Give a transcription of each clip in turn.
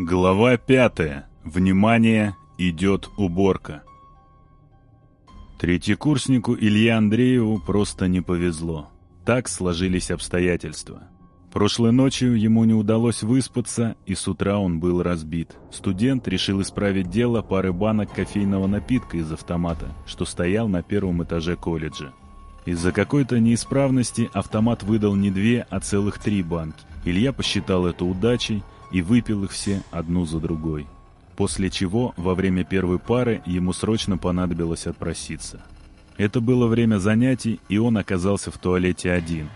Глава пятая. Внимание, идет уборка. Третьекурснику Илье Андрееву просто не повезло. Так сложились обстоятельства. Прошлой ночью ему не удалось выспаться, и с утра он был разбит. Студент решил исправить дело пары банок кофейного напитка из автомата, что стоял на первом этаже колледжа. Из-за какой-то неисправности автомат выдал не две, а целых три банки. Илья посчитал это удачей и выпил их все одну за другой. После чего во время первой пары ему срочно понадобилось отпроситься. Это было время занятий, и он оказался в туалете один.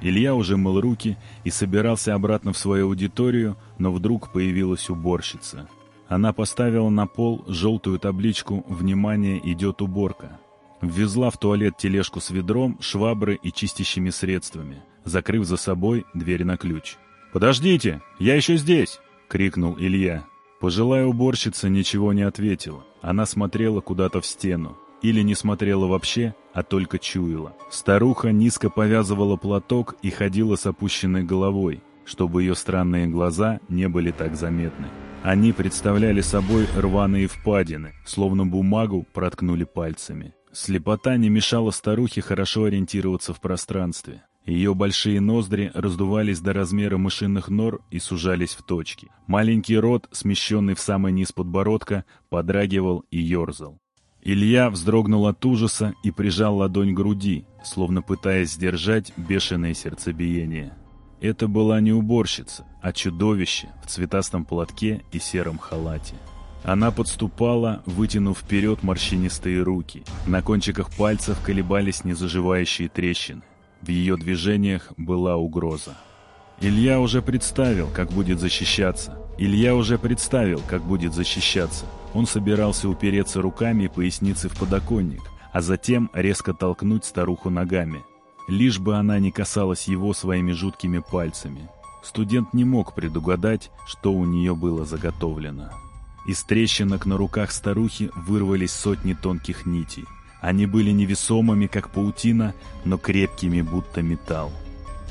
Илья уже мыл руки и собирался обратно в свою аудиторию, но вдруг появилась уборщица. Она поставила на пол желтую табличку «Внимание, идет уборка». Ввезла в туалет тележку с ведром, швабры и чистящими средствами, закрыв за собой дверь на ключ. «Подождите, я еще здесь!» — крикнул Илья. Пожилая уборщица ничего не ответила. Она смотрела куда-то в стену. Или не смотрела вообще, а только чуяла. Старуха низко повязывала платок и ходила с опущенной головой, чтобы ее странные глаза не были так заметны. Они представляли собой рваные впадины, словно бумагу проткнули пальцами. Слепота не мешала старухе хорошо ориентироваться в пространстве. Ее большие ноздри раздувались до размера мышиных нор и сужались в точки. Маленький рот, смещенный в самый низ подбородка, подрагивал и ерзал. Илья вздрогнул от ужаса и прижал ладонь к груди, словно пытаясь сдержать бешеное сердцебиение. Это была не уборщица, а чудовище в цветастом платке и сером халате. Она подступала, вытянув вперед морщинистые руки. На кончиках пальцев колебались незаживающие трещины. В ее движениях была угроза. Илья уже представил, как будет защищаться. Илья уже представил, как будет защищаться. Он собирался упереться руками и поясницы в подоконник, а затем резко толкнуть старуху ногами. Лишь бы она не касалась его своими жуткими пальцами. Студент не мог предугадать, что у нее было заготовлено. Из трещинок на руках старухи вырвались сотни тонких нитей. Они были невесомыми, как паутина, но крепкими, будто металл.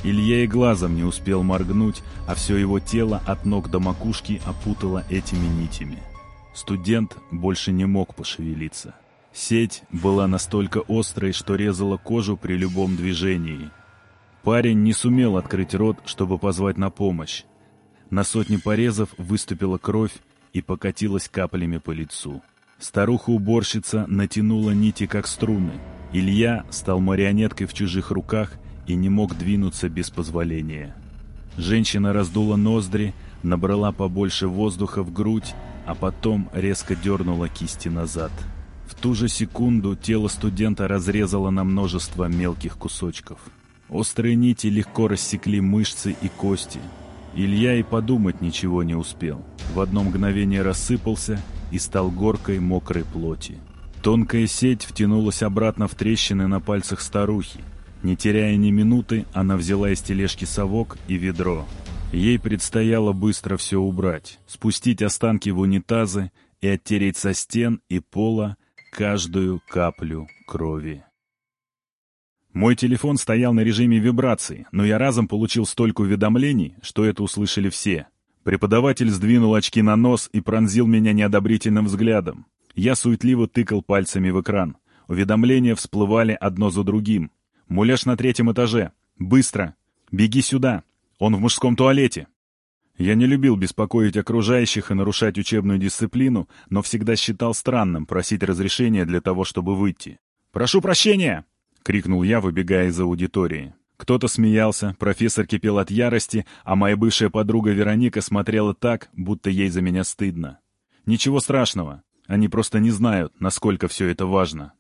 Илья и глазом не успел моргнуть, а все его тело от ног до макушки опутало этими нитями. Студент больше не мог пошевелиться. Сеть была настолько острой, что резала кожу при любом движении. Парень не сумел открыть рот, чтобы позвать на помощь. На сотни порезов выступила кровь и покатилась каплями по лицу. Старуха-уборщица натянула нити, как струны. Илья стал марионеткой в чужих руках и не мог двинуться без позволения. Женщина раздула ноздри, набрала побольше воздуха в грудь, а потом резко дернула кисти назад. В ту же секунду тело студента разрезало на множество мелких кусочков. Острые нити легко рассекли мышцы и кости. Илья и подумать ничего не успел. В одно мгновение рассыпался и стал горкой мокрой плоти. Тонкая сеть втянулась обратно в трещины на пальцах старухи. Не теряя ни минуты, она взяла из тележки совок и ведро. Ей предстояло быстро все убрать, спустить останки в унитазы и оттереть со стен и пола каждую каплю крови. Мой телефон стоял на режиме вибрации, но я разом получил столько уведомлений, что это услышали все. Преподаватель сдвинул очки на нос и пронзил меня неодобрительным взглядом. Я суетливо тыкал пальцами в экран. Уведомления всплывали одно за другим. «Муляж на третьем этаже. Быстро! Беги сюда! Он в мужском туалете!» Я не любил беспокоить окружающих и нарушать учебную дисциплину, но всегда считал странным просить разрешения для того, чтобы выйти. «Прошу прощения!» — крикнул я, выбегая из аудитории. Кто-то смеялся, профессор кипел от ярости, а моя бывшая подруга Вероника смотрела так, будто ей за меня стыдно. Ничего страшного, они просто не знают, насколько все это важно.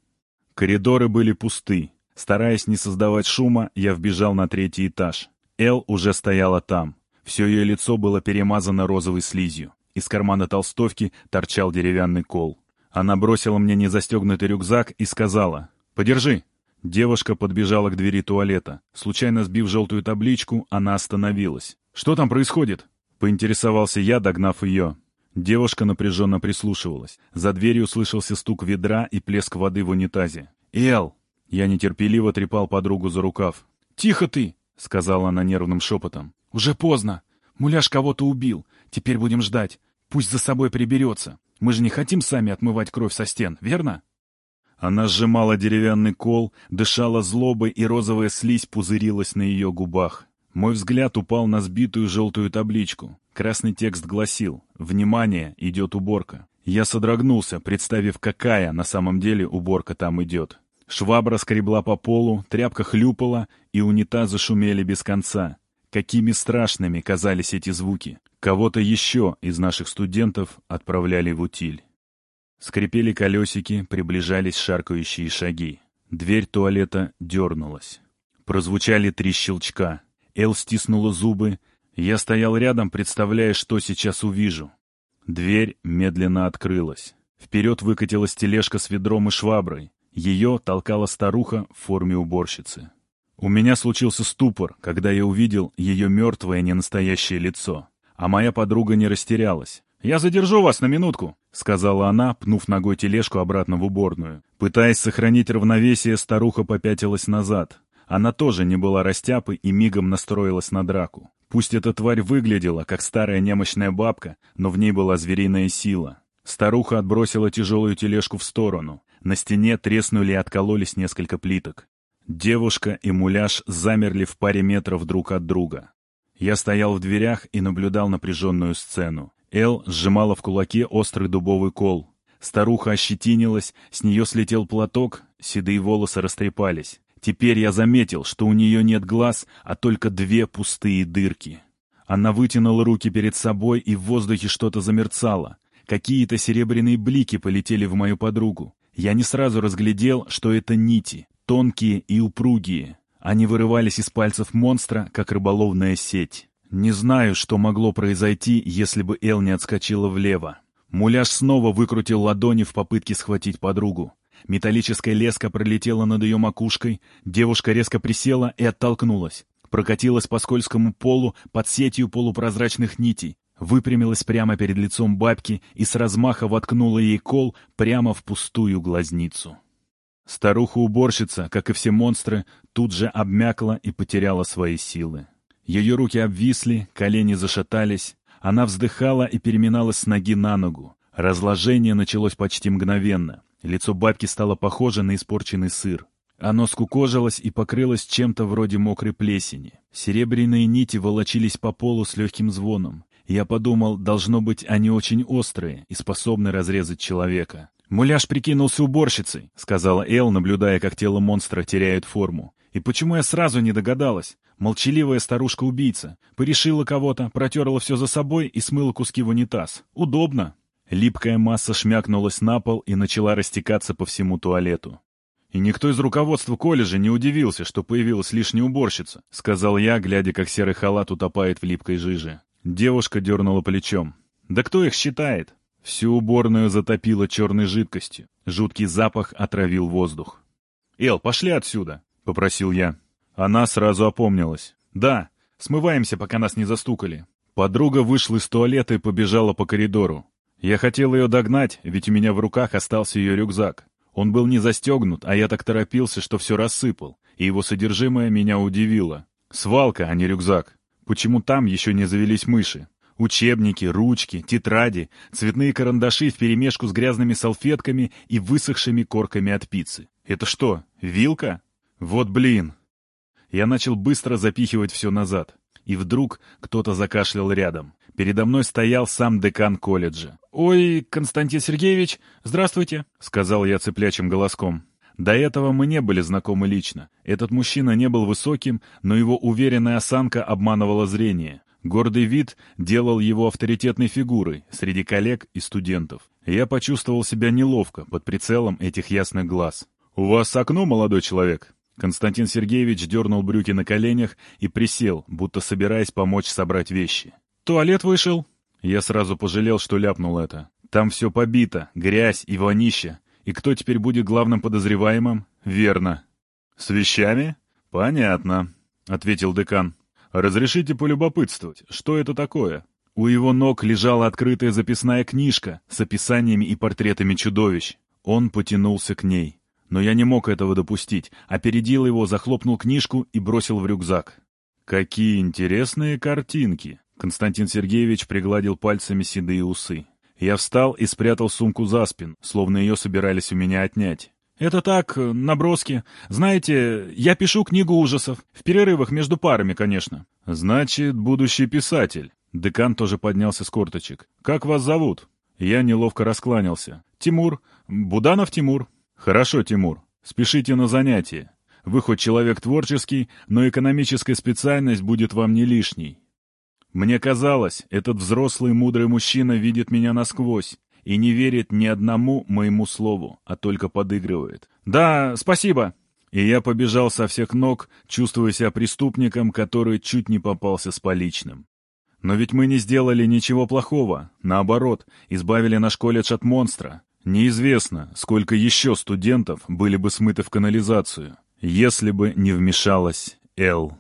Коридоры были пусты. Стараясь не создавать шума, я вбежал на третий этаж. Эл уже стояла там. Все ее лицо было перемазано розовой слизью. Из кармана толстовки торчал деревянный кол. Она бросила мне незастегнутый рюкзак и сказала «Подержи». Девушка подбежала к двери туалета. Случайно сбив желтую табличку, она остановилась. «Что там происходит?» — поинтересовался я, догнав ее. Девушка напряженно прислушивалась. За дверью слышался стук ведра и плеск воды в унитазе. «Эл!» Я нетерпеливо трепал подругу за рукав. «Тихо ты!» — сказала она нервным шепотом. «Уже поздно. Муляж кого-то убил. Теперь будем ждать. Пусть за собой приберется. Мы же не хотим сами отмывать кровь со стен, верно?» Она сжимала деревянный кол, дышала злобой, и розовая слизь пузырилась на ее губах. Мой взгляд упал на сбитую желтую табличку. Красный текст гласил «Внимание, идет уборка». Я содрогнулся, представив, какая на самом деле уборка там идет. Швабра скребла по полу, тряпка хлюпала, и унитазы шумели без конца. Какими страшными казались эти звуки. Кого-то еще из наших студентов отправляли в утиль. Скрипели колесики, приближались шаркающие шаги. Дверь туалета дернулась. Прозвучали три щелчка. Эл стиснула зубы. Я стоял рядом, представляя, что сейчас увижу. Дверь медленно открылась. Вперед выкатилась тележка с ведром и шваброй. Ее толкала старуха в форме уборщицы. У меня случился ступор, когда я увидел ее мертвое ненастоящее лицо. А моя подруга не растерялась. «Я задержу вас на минутку», — сказала она, пнув ногой тележку обратно в уборную. Пытаясь сохранить равновесие, старуха попятилась назад. Она тоже не была растяпой и мигом настроилась на драку. Пусть эта тварь выглядела, как старая немощная бабка, но в ней была звериная сила. Старуха отбросила тяжелую тележку в сторону. На стене треснули и откололись несколько плиток. Девушка и муляж замерли в паре метров друг от друга. Я стоял в дверях и наблюдал напряженную сцену. Эл сжимала в кулаке острый дубовый кол. Старуха ощетинилась, с нее слетел платок, седые волосы растрепались. Теперь я заметил, что у нее нет глаз, а только две пустые дырки. Она вытянула руки перед собой, и в воздухе что-то замерцало. Какие-то серебряные блики полетели в мою подругу. Я не сразу разглядел, что это нити, тонкие и упругие. Они вырывались из пальцев монстра, как рыболовная сеть. Не знаю, что могло произойти, если бы Эл не отскочила влево. Муляж снова выкрутил ладони в попытке схватить подругу. Металлическая леска пролетела над ее макушкой, девушка резко присела и оттолкнулась. Прокатилась по скользкому полу под сетью полупрозрачных нитей, выпрямилась прямо перед лицом бабки и с размаха воткнула ей кол прямо в пустую глазницу. Старуха-уборщица, как и все монстры, тут же обмякла и потеряла свои силы. Ее руки обвисли, колени зашатались, она вздыхала и переминалась с ноги на ногу. Разложение началось почти мгновенно. Лицо бабки стало похоже на испорченный сыр. Оно скукожилось и покрылось чем-то вроде мокрой плесени. Серебряные нити волочились по полу с легким звоном. Я подумал, должно быть, они очень острые и способны разрезать человека. «Муляж прикинулся уборщицей», — сказала Эл, наблюдая, как тело монстра теряет форму. «И почему я сразу не догадалась? Молчаливая старушка-убийца. Порешила кого-то, протерла все за собой и смыла куски в унитаз. Удобно». Липкая масса шмякнулась на пол и начала растекаться по всему туалету. «И никто из руководства колледжа не удивился, что появилась лишняя уборщица», — сказал я, глядя, как серый халат утопает в липкой жиже. Девушка дернула плечом. «Да кто их считает?» Всю уборную затопило черной жидкостью. Жуткий запах отравил воздух. «Эл, пошли отсюда!» — попросил я. Она сразу опомнилась. «Да, смываемся, пока нас не застукали». Подруга вышла из туалета и побежала по коридору. Я хотел ее догнать, ведь у меня в руках остался ее рюкзак. Он был не застегнут, а я так торопился, что все рассыпал, и его содержимое меня удивило. Свалка, а не рюкзак. Почему там еще не завелись мыши? Учебники, ручки, тетради, цветные карандаши вперемешку с грязными салфетками и высохшими корками от пиццы. Это что, вилка? Вот блин! Я начал быстро запихивать все назад. И вдруг кто-то закашлял рядом. Передо мной стоял сам декан колледжа. «Ой, Константин Сергеевич, здравствуйте», — сказал я цыплячим голоском. До этого мы не были знакомы лично. Этот мужчина не был высоким, но его уверенная осанка обманывала зрение. Гордый вид делал его авторитетной фигурой среди коллег и студентов. Я почувствовал себя неловко под прицелом этих ясных глаз. «У вас окно, молодой человек?» Константин Сергеевич дернул брюки на коленях и присел, будто собираясь помочь собрать вещи. «Туалет вышел». Я сразу пожалел, что ляпнул это. Там все побито, грязь и вонища. И кто теперь будет главным подозреваемым? Верно. «С вещами?» «Понятно», — ответил декан. «Разрешите полюбопытствовать, что это такое?» У его ног лежала открытая записная книжка с описаниями и портретами чудовищ. Он потянулся к ней. Но я не мог этого допустить, опередил его, захлопнул книжку и бросил в рюкзак. «Какие интересные картинки!» Константин Сергеевич пригладил пальцами седые усы. Я встал и спрятал сумку за спин, словно ее собирались у меня отнять. «Это так, наброски. Знаете, я пишу книгу ужасов. В перерывах между парами, конечно». «Значит, будущий писатель». Декан тоже поднялся с корточек. «Как вас зовут?» Я неловко раскланялся. «Тимур. Буданов Тимур». «Хорошо, Тимур. Спешите на занятия. Вы хоть человек творческий, но экономическая специальность будет вам не лишней. Мне казалось, этот взрослый мудрый мужчина видит меня насквозь и не верит ни одному моему слову, а только подыгрывает. «Да, спасибо!» И я побежал со всех ног, чувствуя себя преступником, который чуть не попался с поличным. Но ведь мы не сделали ничего плохого. Наоборот, избавили наш колледж от монстра. Неизвестно, сколько еще студентов были бы смыты в канализацию, если бы не вмешалась Эл.